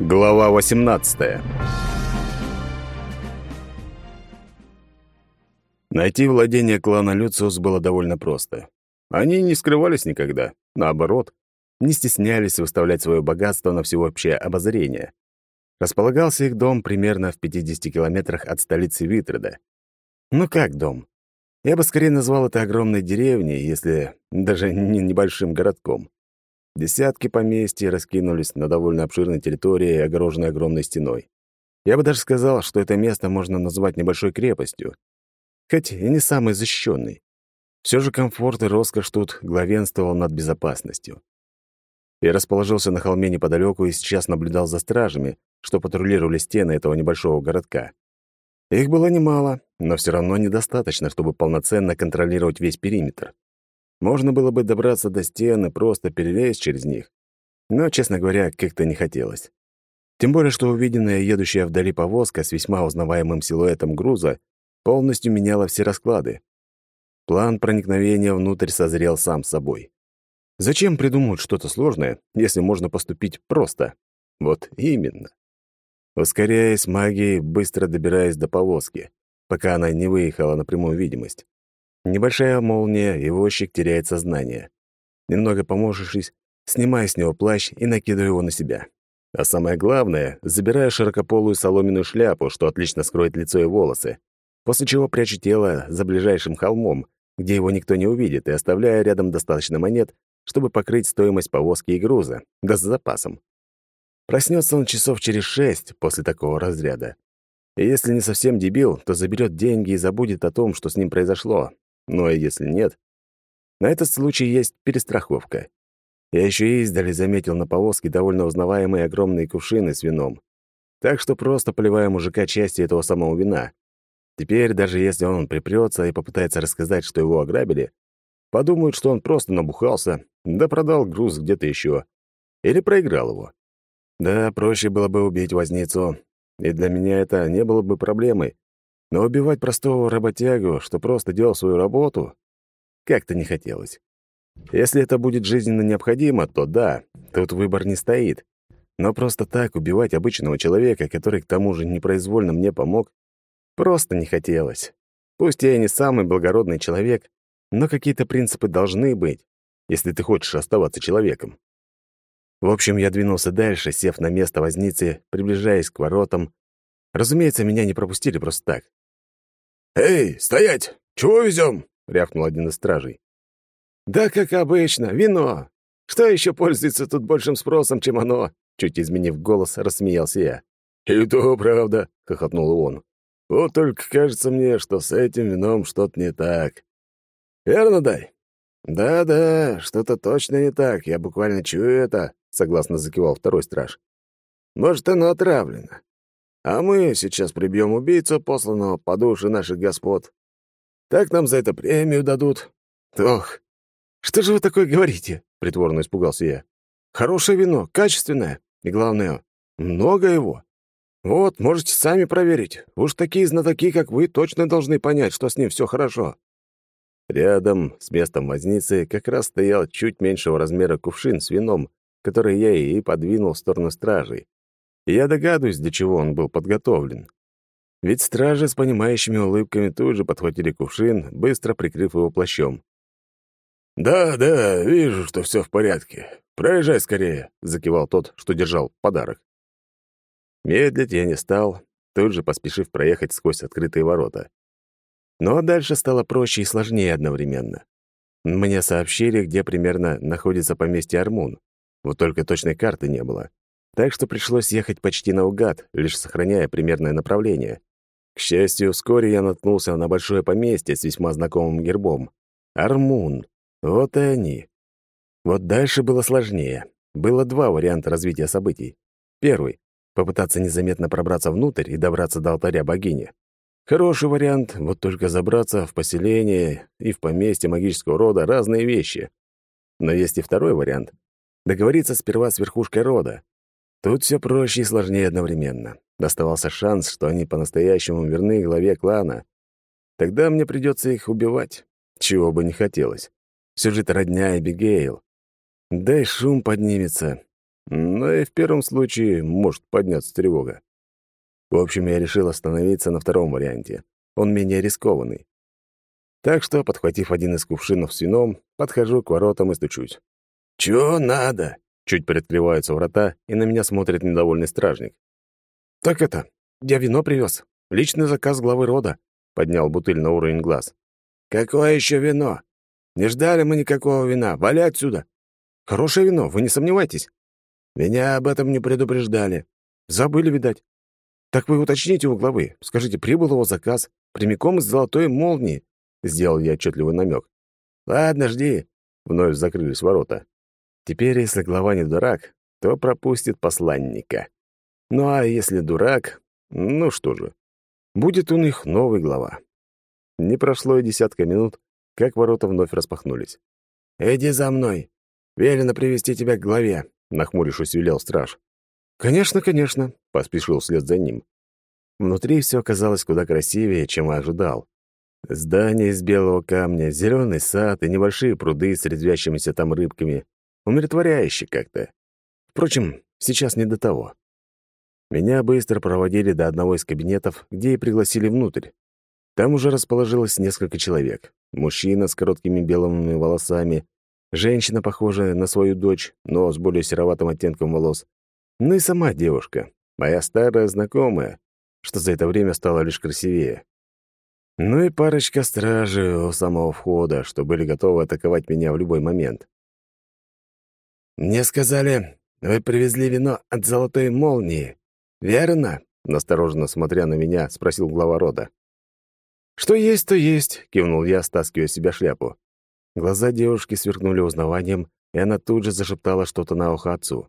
Глава 18. Найти владение клана Люциус было довольно просто. Они не скрывались никогда, наоборот, не стеснялись выставлять свое богатство на всеобщее обозрение. Располагался их дом примерно в 50 километрах от столицы Витреда. Ну как дом? Я бы скорее назвал это огромной деревней, если даже не небольшим городком. Десятки поместьй раскинулись на довольно обширной территории, огороженной огромной стеной. Я бы даже сказал, что это место можно назвать небольшой крепостью. Хоть и не самой защищенной. Все же комфорт и роскошь тут главенствовал над безопасностью. Я расположился на холме неподалеку и сейчас наблюдал за стражами, что патрулировали стены этого небольшого городка. Их было немало, но все равно недостаточно, чтобы полноценно контролировать весь периметр. Можно было бы добраться до стен и просто перелезть через них. Но, честно говоря, как-то не хотелось. Тем более, что увиденная едущая вдали повозка с весьма узнаваемым силуэтом груза полностью меняла все расклады. План проникновения внутрь созрел сам собой. Зачем придумывать что-то сложное, если можно поступить просто? Вот именно. Ускоряясь магией, быстро добираясь до повозки, пока она не выехала на прямую видимость. Небольшая молния, и возчик теряет сознание. Немного поморщившись, снимаю с него плащ и накидываю его на себя. А самое главное, забираю широкополую соломенную шляпу, что отлично скроет лицо и волосы, после чего прячу тело за ближайшим холмом, где его никто не увидит, и оставляю рядом достаточно монет, чтобы покрыть стоимость повозки и груза, да с запасом. Проснется он часов через шесть после такого разряда. И если не совсем дебил, то заберет деньги и забудет о том, что с ним произошло, ну а если нет? На этот случай есть перестраховка. Я еще издали заметил на повозке довольно узнаваемые огромные кувшины с вином. Так что просто поливаю мужика частью этого самого вина. Теперь, даже если он припрется и попытается рассказать, что его ограбили, подумают, что он просто набухался, да продал груз где-то еще. Или проиграл его. Да, проще было бы убить возницу, и для меня это не было бы проблемой. Но убивать простого работягу, что просто делал свою работу, как-то не хотелось. Если это будет жизненно необходимо, то да, тут выбор не стоит. Но просто так убивать обычного человека, который к тому же непроизвольно мне помог, просто не хотелось. Пусть я и не самый благородный человек, но какие-то принципы должны быть, если ты хочешь оставаться человеком. В общем, я двинулся дальше, сев на место возницы, приближаясь к воротам. Разумеется, меня не пропустили просто так. «Эй, стоять! Чего везем?» — рявкнул один из стражей. «Да, как обычно, вино. Что еще пользуется тут большим спросом, чем оно?» Чуть изменив голос, рассмеялся я. «И то правда», — хохотнул он. «Вот только кажется мне, что с этим вином что-то не так. Верно, дай?» «Да-да, что-то точно не так, я буквально чую это», — согласно закивал второй страж. «Может, оно отравлено. А мы сейчас прибьем убийцу, посланного по душе наших господ. Так нам за это премию дадут. Ох, что же вы такое говорите? Притворно испугался я. Хорошее вино, качественное. И главное, много его. Вот, можете сами проверить. Уж такие знатоки, как вы, точно должны понять, что с ним все хорошо. Рядом с местом возницы как раз стоял чуть меньшего размера кувшин с вином, который я и подвинул в сторону стражей я догадываюсь, для чего он был подготовлен. Ведь стражи с понимающими улыбками тут же подхватили кувшин, быстро прикрыв его плащом. «Да, да, вижу, что все в порядке. Проезжай скорее», — закивал тот, что держал подарок. Медлить я не стал, тут же поспешив проехать сквозь открытые ворота. Но дальше стало проще и сложнее одновременно. Мне сообщили, где примерно находится поместье Армун. Вот только точной карты не было так что пришлось ехать почти наугад, лишь сохраняя примерное направление. К счастью, вскоре я наткнулся на большое поместье с весьма знакомым гербом. Армун. Вот и они. Вот дальше было сложнее. Было два варианта развития событий. Первый — попытаться незаметно пробраться внутрь и добраться до алтаря богини. Хороший вариант, вот только забраться в поселение и в поместье магического рода — разные вещи. Но есть и второй вариант — договориться сперва с верхушкой рода, Тут все проще и сложнее одновременно. Оставался шанс, что они по-настоящему верны главе клана. Тогда мне придется их убивать, чего бы не хотелось. Все же это родня Эбигейл. Да и шум поднимется. но и в первом случае может подняться тревога. В общем, я решил остановиться на втором варианте. Он менее рискованный. Так что, подхватив один из кувшинов с вином, подхожу к воротам и стучусь. «Чего надо?» Чуть приоткрываются врата, и на меня смотрит недовольный стражник. «Так это, я вино привез. Личный заказ главы рода», — поднял бутыль на уровень глаз. «Какое еще вино? Не ждали мы никакого вина. Вали отсюда!» «Хорошее вино, вы не сомневайтесь». «Меня об этом не предупреждали». «Забыли, видать». «Так вы уточните у главы. Скажите, прибыл его заказ прямиком из золотой молнии. Сделал я отчетливый намек. «Ладно, жди». Вновь закрылись ворота. Теперь, если глава не дурак, то пропустит посланника. Ну а если дурак, ну что же, будет у них новый глава. Не прошло и десятка минут, как ворота вновь распахнулись. «Иди за мной. Велено привести тебя к главе», — нахмурившись, велел страж. «Конечно, конечно», — поспешил вслед за ним. Внутри все оказалось куда красивее, чем я ожидал. Здание из белого камня, зеленый сад и небольшие пруды с резвящимися там рыбками. Умиротворяюще как-то. Впрочем, сейчас не до того. Меня быстро проводили до одного из кабинетов, где и пригласили внутрь. Там уже расположилось несколько человек. Мужчина с короткими белыми волосами, женщина, похожая на свою дочь, но с более сероватым оттенком волос, ну и сама девушка, моя старая знакомая, что за это время стала лишь красивее. Ну и парочка стражей у самого входа, что были готовы атаковать меня в любой момент. «Мне сказали, вы привезли вино от золотой молнии, верно?» Настороженно смотря на меня, спросил глава рода. «Что есть, то есть», — кивнул я, стаскивая себя шляпу. Глаза девушки сверкнули узнаванием, и она тут же зашептала что-то на ухо отцу.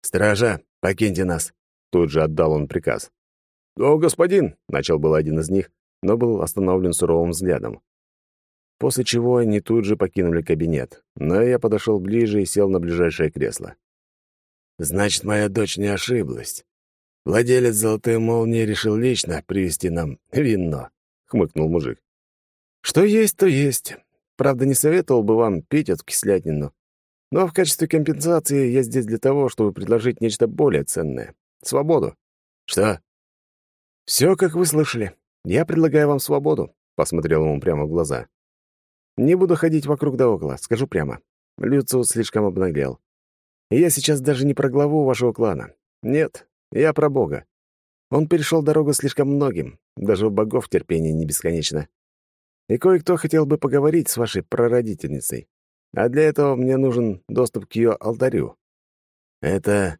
«Стража, покиньте нас!» Тут же отдал он приказ. «О, господин!» — начал был один из них, но был остановлен суровым взглядом. После чего они тут же покинули кабинет, но я подошел ближе и сел на ближайшее кресло. «Значит, моя дочь не ошиблась. Владелец золотой молнии решил лично привезти нам вино», — хмыкнул мужик. «Что есть, то есть. Правда, не советовал бы вам пить эту кислятину. Но в качестве компенсации я здесь для того, чтобы предложить нечто более ценное. Свободу». «Что?» «Все, как вы слышали. Я предлагаю вам свободу», — посмотрел ему прямо в глаза. «Не буду ходить вокруг да около, скажу прямо. Люциус слишком обнаглел. Я сейчас даже не про главу вашего клана. Нет, я про Бога. Он перешел дорогу слишком многим, даже у богов терпение не бесконечно. И кое-кто хотел бы поговорить с вашей прародительницей. А для этого мне нужен доступ к ее алтарю». «Это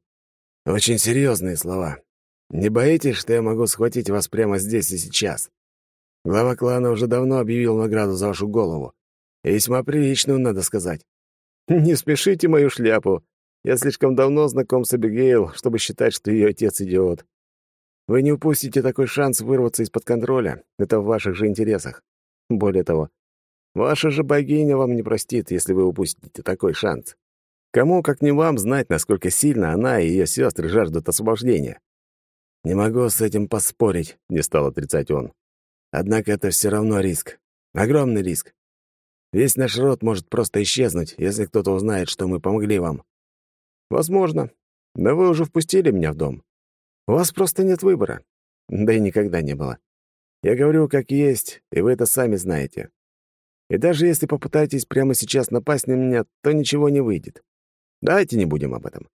очень серьезные слова. Не боитесь, что я могу схватить вас прямо здесь и сейчас? Глава клана уже давно объявил награду за вашу голову. Весьма приличную, надо сказать. Не спешите мою шляпу. Я слишком давно знаком с Абигейл, чтобы считать, что ее отец идиот. Вы не упустите такой шанс вырваться из-под контроля. Это в ваших же интересах. Более того, ваша же богиня вам не простит, если вы упустите такой шанс. Кому, как не вам, знать, насколько сильно она и ее сестры жаждут освобождения. «Не могу с этим поспорить», — не стал отрицать он. «Однако это все равно риск. Огромный риск. Весь наш род может просто исчезнуть, если кто-то узнает, что мы помогли вам». «Возможно. Но вы уже впустили меня в дом. У вас просто нет выбора. Да и никогда не было. Я говорю как есть, и вы это сами знаете. И даже если попытаетесь прямо сейчас напасть на меня, то ничего не выйдет. Давайте не будем об этом.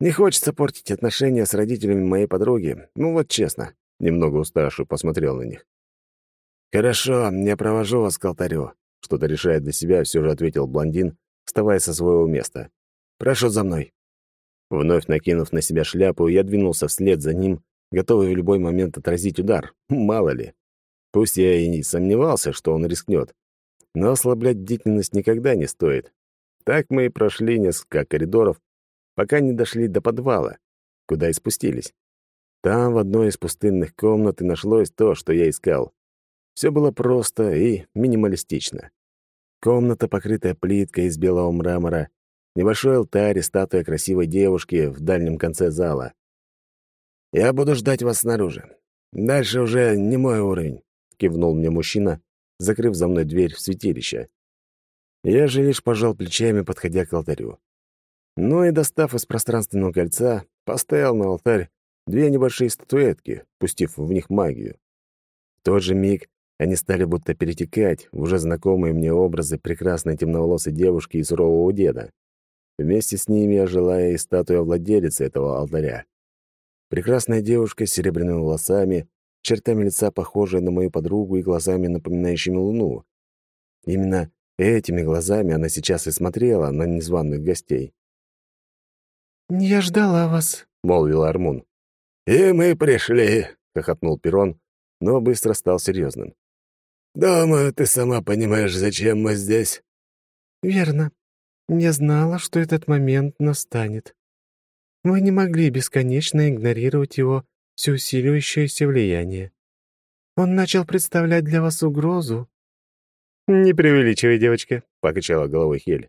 Не хочется портить отношения с родителями моей подруги. Ну вот честно. Немного уставший посмотрел на них. «Хорошо, я провожу вас к алтарю», — что-то решая для себя, все же ответил блондин, вставая со своего места. «Прошу за мной». Вновь накинув на себя шляпу, я двинулся вслед за ним, готовый в любой момент отразить удар. Мало ли. Пусть я и не сомневался, что он рискнет, но ослаблять бдительность никогда не стоит. Так мы и прошли несколько коридоров, пока не дошли до подвала, куда и спустились. Там в одной из пустынных комнат и нашлось то, что я искал. Все было просто и минималистично. Комната, покрытая плиткой из белого мрамора, небольшой алтарь и статуя красивой девушки в дальнем конце зала. «Я буду ждать вас снаружи. Дальше уже не мой уровень», — кивнул мне мужчина, закрыв за мной дверь в святилище. Я же лишь пожал плечами, подходя к алтарю. Ну и, достав из пространственного кольца, поставил на алтарь две небольшие статуэтки, пустив в них магию. В тот же миг они стали будто перетекать в уже знакомые мне образы прекрасной темноволосой девушки и сурового деда. Вместе с ними ожила и статуя владелицы этого алтаря. Прекрасная девушка с серебряными волосами, чертами лица похожая на мою подругу и глазами, напоминающими луну. Именно этими глазами она сейчас и смотрела на незваных гостей. «Я ждала вас», — молвил Армун. «И мы пришли», — хохотнул Перрон, но быстро стал серьезным. «Думаю, ты сама понимаешь, зачем мы здесь». «Верно. Я знала, что этот момент настанет. Вы не могли бесконечно игнорировать его всеусиливающееся влияние. Он начал представлять для вас угрозу». «Не преувеличивай, девочка», — покачала головой Хель.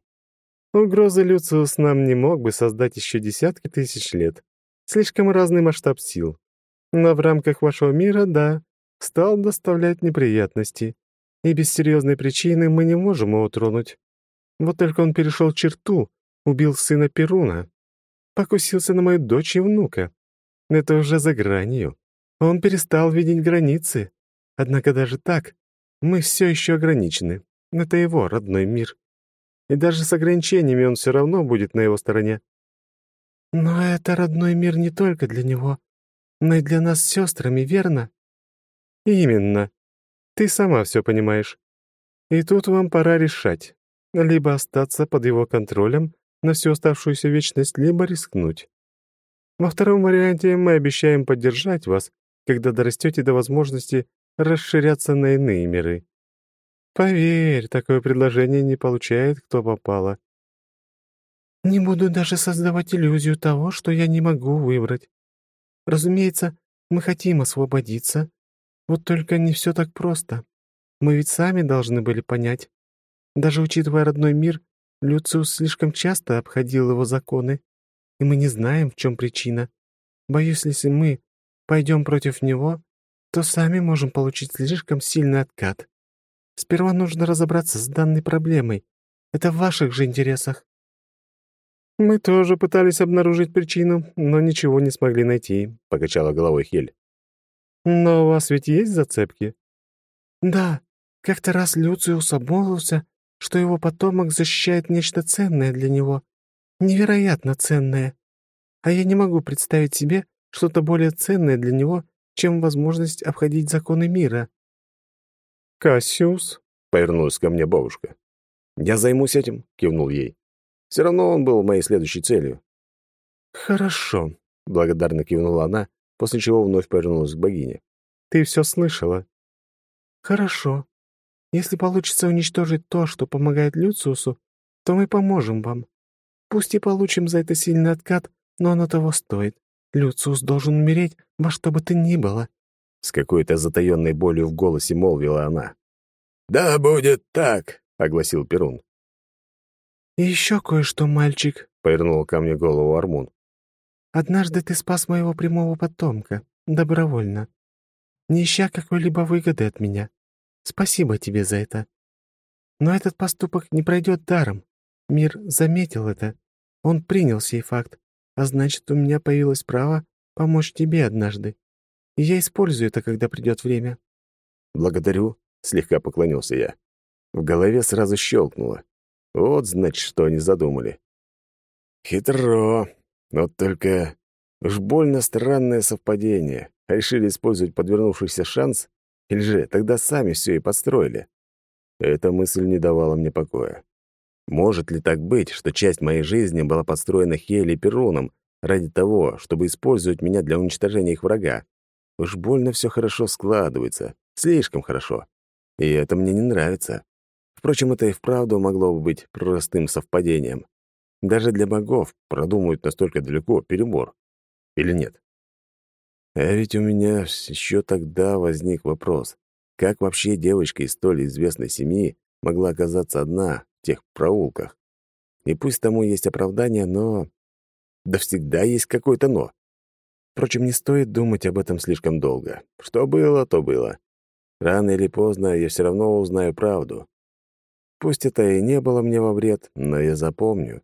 «Угрозы Люциус нам не мог бы создать еще десятки тысяч лет. Слишком разный масштаб сил. Но в рамках вашего мира, да, стал доставлять неприятности, и без серьезной причины мы не можем его тронуть. Вот только он перешел черту, убил сына Перуна, покусился на мою дочь и внука. Это уже за гранью. Он перестал видеть границы. Однако даже так мы все еще ограничены. Это его родной мир. И даже с ограничениями он все равно будет на его стороне. Но это родной мир не только для него, но и для нас с сестрами, верно? Именно. Ты сама все понимаешь. И тут вам пора решать. Либо остаться под его контролем на всю оставшуюся вечность, либо рискнуть. Во втором варианте мы обещаем поддержать вас, когда дорастете до возможности расширяться на иные миры. Поверь, такое предложение не получает кто попало. Не буду даже создавать иллюзию того, что я не могу выбрать. Разумеется, мы хотим освободиться. Вот только не все так просто. Мы ведь сами должны были понять. Даже учитывая родной мир, Люциус слишком часто обходил его законы, и мы не знаем, в чем причина. Боюсь, если мы пойдем против него, то сами можем получить слишком сильный откат. Сперва нужно разобраться с данной проблемой. Это в ваших же интересах. «Мы тоже пытались обнаружить причину, но ничего не смогли найти», — покачала головой Хель. «Но у вас ведь есть зацепки?» «Да, как-то раз Люциус обмолвился, что его потомок защищает нечто ценное для него. Невероятно ценное. А я не могу представить себе что-то более ценное для него, чем возможность обходить законы мира». «Кассиус», — повернулась ко мне бабушка. «Я займусь этим», — кивнул ей. Все равно он был моей следующей целью. «Хорошо», — благодарно кивнула она, после чего вновь повернулась к богине. «Ты все слышала?» «Хорошо. Если получится уничтожить то, что помогает Люциусу, то мы поможем вам. Пусть и получим за это сильный откат, но оно того стоит. Люциус должен умереть во что бы то ни было». С какой-то затаённой болью в голосе молвила она. «Да будет так», — огласил Перун. «И еще кое-что, мальчик», — повернул ко мне голову Армун. «Однажды ты спас моего прямого потомка, добровольно, не ища какой-либо выгоды от меня. Спасибо тебе за это. Но этот поступок не пройдет даром. Мир заметил это. Он принял сей факт, а значит, у меня появилось право помочь тебе однажды. И я использую это, когда придет время». «Благодарю», — слегка поклонился я. В голове сразу щелкнуло. Вот, значит, что они задумали. Хитро. Вот только уж больно странное совпадение. Решили использовать подвернувшийся шанс? Или же тогда сами все и подстроили? Эта мысль не давала мне покоя. Может ли так быть, что часть моей жизни была подстроена Хейли и Перуном ради того, чтобы использовать меня для уничтожения их врага? Уж больно все хорошо складывается. Слишком хорошо. И это мне не нравится. Впрочем, это и вправду могло бы быть простым совпадением. Даже для богов продумывать настолько далеко перебор. Или нет? А ведь у меня еще тогда возник вопрос. Как вообще девочка из столь известной семьи могла оказаться одна в тех проулках? И пусть тому есть оправдание, но... Да всегда есть какое-то «но». Впрочем, не стоит думать об этом слишком долго. Что было, то было. Рано или поздно я все равно узнаю правду. Пусть это и не было мне во вред, но я запомню.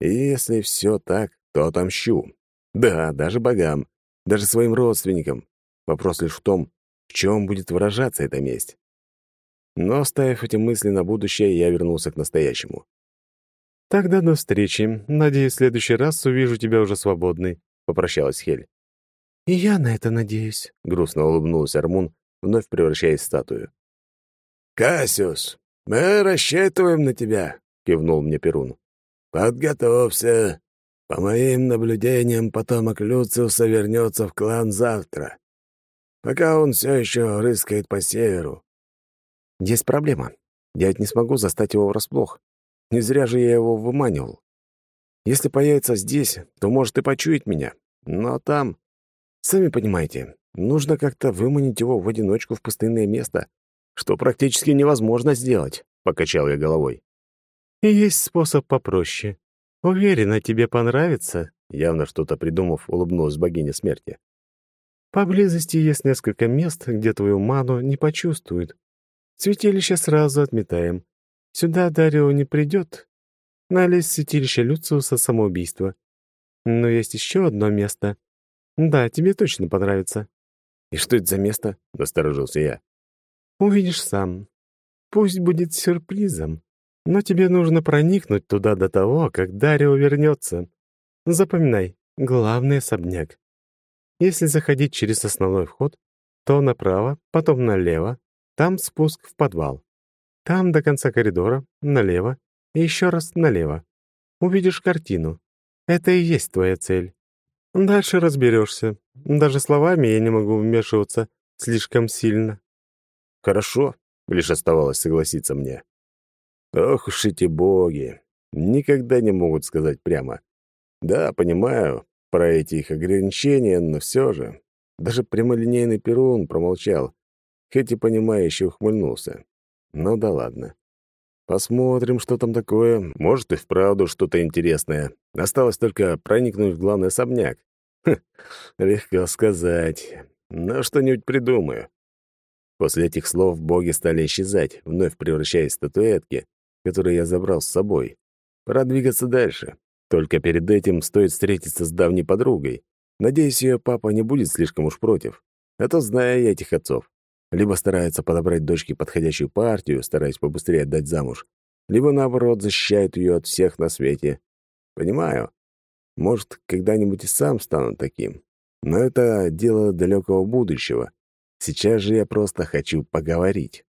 И если все так, то отомщу. Да, даже богам, даже своим родственникам. Вопрос лишь в том, в чем будет выражаться эта месть. Но, оставив эти мысли на будущее, я вернулся к настоящему. «Тогда до встречи. Надеюсь, в следующий раз увижу тебя уже свободной», — попрощалась Хель. «И я на это надеюсь», — грустно улыбнулся Армун, вновь превращаясь в статую. «Кассиус, мы рассчитываем на тебя», — кивнул мне Перун. «Подготовься. По моим наблюдениям, потомок Люциуса вернется в клан завтра. Пока он все еще рыскает по северу». «Есть проблема. Я ведь не смогу застать его врасплох. Не зря же я его выманивал. Если появится здесь, то может и почуять меня. Но там, сами понимаете, нужно как-то выманить его в одиночку в пустынное место, что практически невозможно сделать», — покачал я головой. «И есть способ попроще. Уверена, тебе понравится», — явно что-то придумав, улыбнулась богиня смерти. «Поблизости есть несколько мест, где твою ману не почувствуют. Святилище сразу отметаем. Сюда Дарио не придет. На лес святилища Люциуса самоубийство. Но есть еще одно место. Да, тебе точно понравится. И что это за место? Насторожился я. Увидишь сам. Пусть будет сюрпризом. Но тебе нужно проникнуть туда до того, как Дарио вернется. Запоминай, главный особняк. Если заходить через основной вход, то направо, потом налево, там спуск в подвал. Там до конца коридора, налево, и еще раз налево. Увидишь картину. Это и есть твоя цель. Дальше разберешься. Даже словами я не могу вмешиваться слишком сильно. Хорошо, лишь оставалось согласиться мне. Ох уж эти боги. Никогда не могут сказать прямо. Да, понимаю про эти их ограничения, но все же. Даже прямолинейный Перун промолчал, хоть и понимающе ухмыльнулся. Ну да ладно. Посмотрим, что там такое. Может, и вправду что-то интересное. Осталось только проникнуть в главный особняк. Хм, легко сказать. Но что-нибудь придумаю. После этих слов боги стали исчезать, вновь превращаясь в статуэтки, которые я забрал с собой. Пора двигаться дальше. Только перед этим стоит встретиться с давней подругой. Надеюсь, ее папа не будет слишком уж против. А то знаю я этих отцов либо старается подобрать дочке подходящую партию, стараясь побыстрее отдать замуж, либо, наоборот, защищает ее от всех на свете. Понимаю. Может, когда-нибудь и сам стану таким. Но это дело далекого будущего. Сейчас же я просто хочу поговорить.